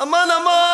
Aman aman.